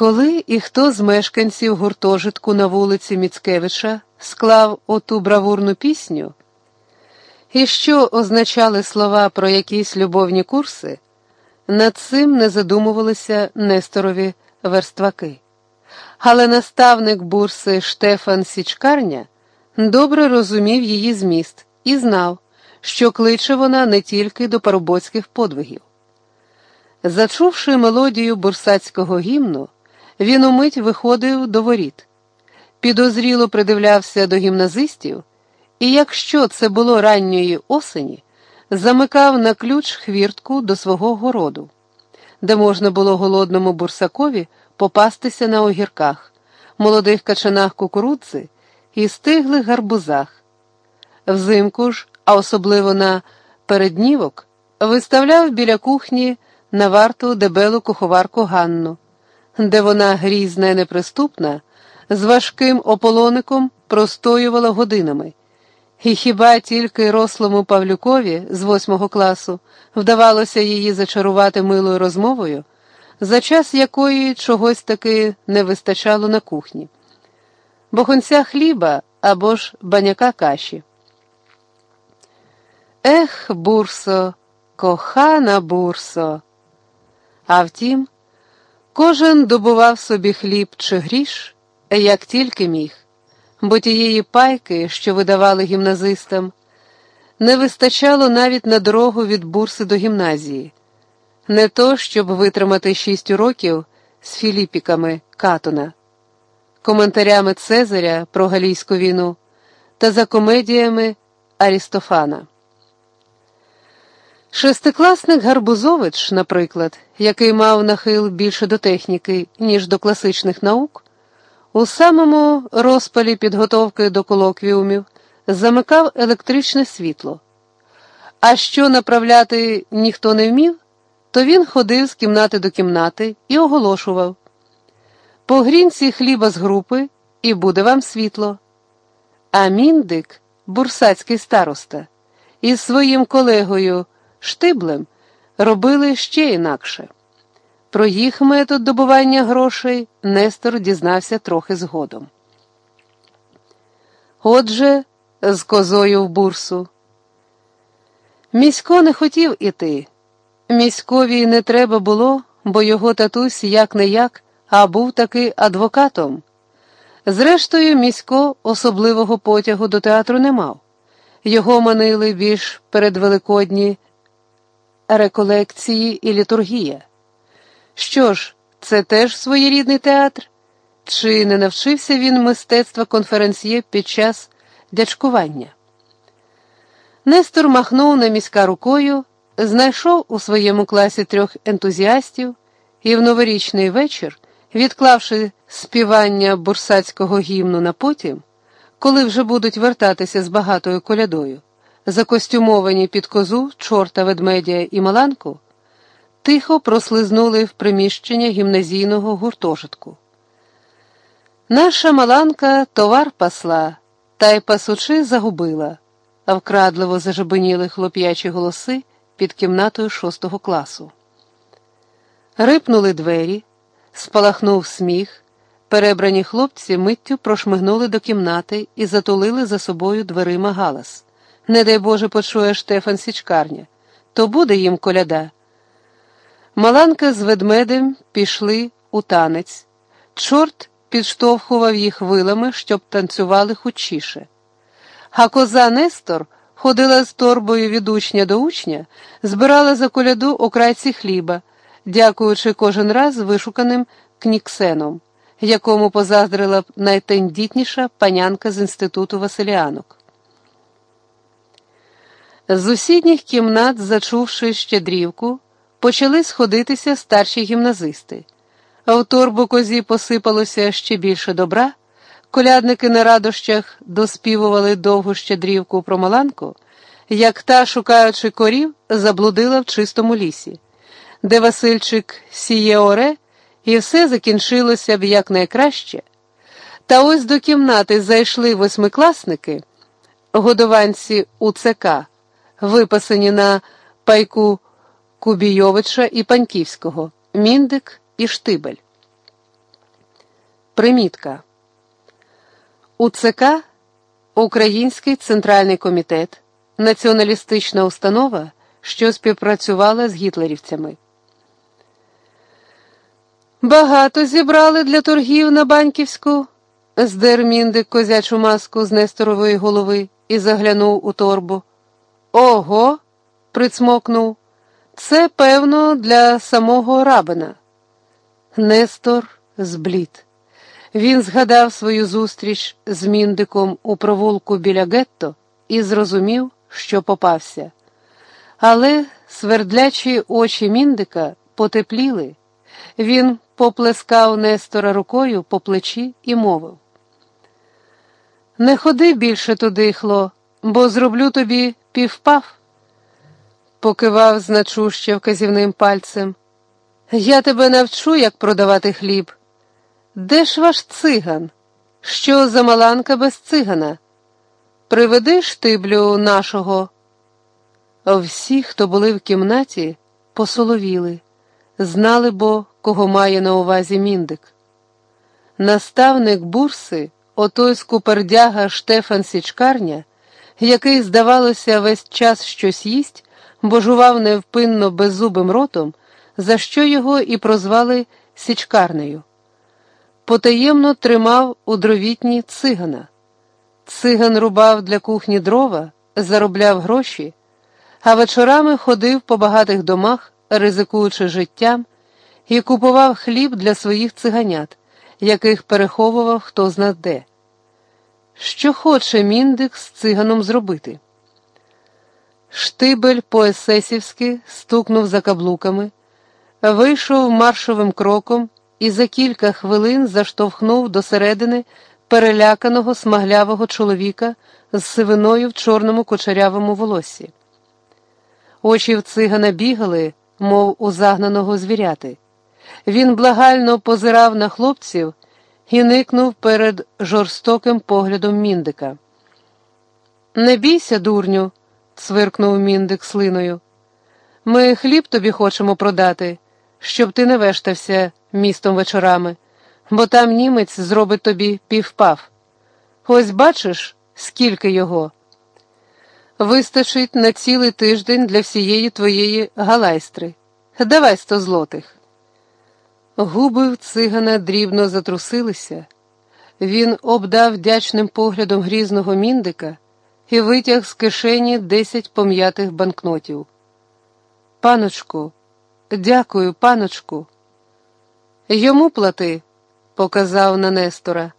Коли і хто з мешканців гуртожитку на вулиці Міцкевича склав оту бравурну пісню, і що означали слова про якісь любовні курси, над цим не задумувалися Несторові верстваки. Але наставник бурси Штефан Січкарня добре розумів її зміст і знав, що кличе вона не тільки до парубоцьких подвигів. Зачувши мелодію бурсацького гімну, він умить виходив до воріт, підозріло придивлявся до гімназистів, і, якщо це було ранньої осені, замикав на ключ хвіртку до свого городу, де можна було голодному бурсакові попастися на огірках, молодих качанах кукурудзи і стиглих гарбузах. Взимку ж, а особливо на переднівок, виставляв біля кухні на варту дебелу куховарку Ганну, де вона грізна і неприступна, з важким ополоником простоювала годинами. І хіба тільки рослому Павлюкові з восьмого класу вдавалося її зачарувати милою розмовою, за час якої чогось таки не вистачало на кухні, бохонця хліба або ж баняка каші. Ех, бурсо, кохана бурсо. А втім, кожен добував собі хліб чи гріш, як тільки міг, бо тієї пайки, що видавали гімназистам, не вистачало навіть на дорогу від бурси до гімназії, не то, щоб витримати шість уроків з філіпіками Катона, коментарями Цезаря про Галійську війну та за комедіями Арістофана. Шестикласник Гарбузович, наприклад, який мав нахил більше до техніки, ніж до класичних наук, у самому розпалі підготовки до колоквіумів замикав електричне світло. А що направляти ніхто не вмів, то він ходив з кімнати до кімнати і оголошував по грінці хліба з групи, і буде вам світло. А міндик, бурсацький староста, із своїм колегою. Штиблем робили ще інакше. Про їх метод добування грошей Нестор дізнався трохи згодом. Отже, з козою в бурсу. Місько не хотів іти. Міськові не треба було, бо його татусь як не як, а був таки адвокатом. Зрештою, місько особливого потягу до театру не мав. Його манили більш передвеликодні реколекції і літургія. Що ж, це теж своєрідний театр? Чи не навчився він мистецтва конференціє під час дячкування? Нестор махнув на міська рукою, знайшов у своєму класі трьох ентузіастів і в новорічний вечір, відклавши співання бурсацького гімну на потім, коли вже будуть вертатися з багатою колядою закостюмовані під козу, чорта ведмедя і маланку, тихо прослизнули в приміщення гімназійного гуртожитку. Наша маланка товар пасла, та й пасучи загубила, а вкрадливо зажебеніли хлоп'ячі голоси під кімнатою шостого класу. Рипнули двері, спалахнув сміх. Перебрані хлопці миттю прошмигнули до кімнати і затулили за собою дверима галас не дай Боже, почує Штефан Січкарня, то буде їм коляда. Маланка з ведмедем пішли у танець. Чорт підштовхував їх вилами, щоб танцювали хучіше. А коза Нестор ходила з торбою від учня до учня, збирала за коляду окрайці хліба, дякуючи кожен раз вишуканим кніксеном, якому позаздрила найтендітніша панянка з інституту Василіанок. З сусідніх кімнат, зачувши щедрівку, почали сходитися старші гімназисти. В торбу козі посипалося ще більше добра. Колядники на радощах доспівували довгу щедрівку про Маланку, як та, шукаючи корів, заблудила в чистому лісі, де Васильчик сіє оре, і все закінчилося б якнайкраще. Та ось до кімнати зайшли восьмикласники, годованці УЦК виписані на пайку Кубійовича і Паньківського, Міндик і Штибель. Примітка. УЦК Український центральний комітет, націоналістична установа, що співпрацювала з гітлерівцями. Багато зібрали для торгів на банківську, здер міндик козячу маску з Несторової голови і заглянув у торбу. Ого, прицмокнув. Це, певно, для самого рабина. Нестор зблід. Він згадав свою зустріч з міндиком у провулку біля гетто і зрозумів, що попався. Але свердлячі очі міндика потепліли. Він поплескав Нестора рукою по плечі і мовив: Не ходи більше туди, хло, бо зроблю тобі півпав. Покивав значуще вказівним пальцем. Я тебе навчу, як продавати хліб. Де ж ваш циган? Що за маланка без цигана? Приведи штиблю нашого. Всі, хто були в кімнаті, посоловіли, знали бо, кого має на увазі міндик. Наставник бурси, отой скупердяга Штефан Січкарня, який, здавалося, весь час щось їсть, бо жував невпинно беззубим ротом, за що його і прозвали Січкарнею потаємно тримав у дровітні цигана. Циган рубав для кухні дрова, заробляв гроші, а вечорами ходив по багатих домах, ризикуючи життям, і купував хліб для своїх циганят, яких переховував хто зна де. Що хоче міндик з циганом зробити? Штибель по есесівськи стукнув за каблуками, вийшов маршовим кроком і за кілька хвилин заштовхнув до середини переляканого смаглявого чоловіка з сивиною в чорному кочерявому волоссі. Очі в цигана бігали, мов у загнаного звіряти. Він благально позирав на хлопців і никнув перед жорстоким поглядом міндика. Не бійся, дурню, цвиркнув міндик слиною. Ми хліб тобі хочемо продати, щоб ти не вештався містом вечорами, бо там німець зробить тобі півпав. Ось бачиш, скільки його. Вистачить на цілий тиждень для всієї твоєї галайстри. Давай сто злотих. Губи в цигана дрібно затрусилися. Він обдав вдячним поглядом грізного міндика і витяг з кишені десять пом'ятих банкнотів. Паночку, дякую, паночку. Йому плати, показав на Нестора.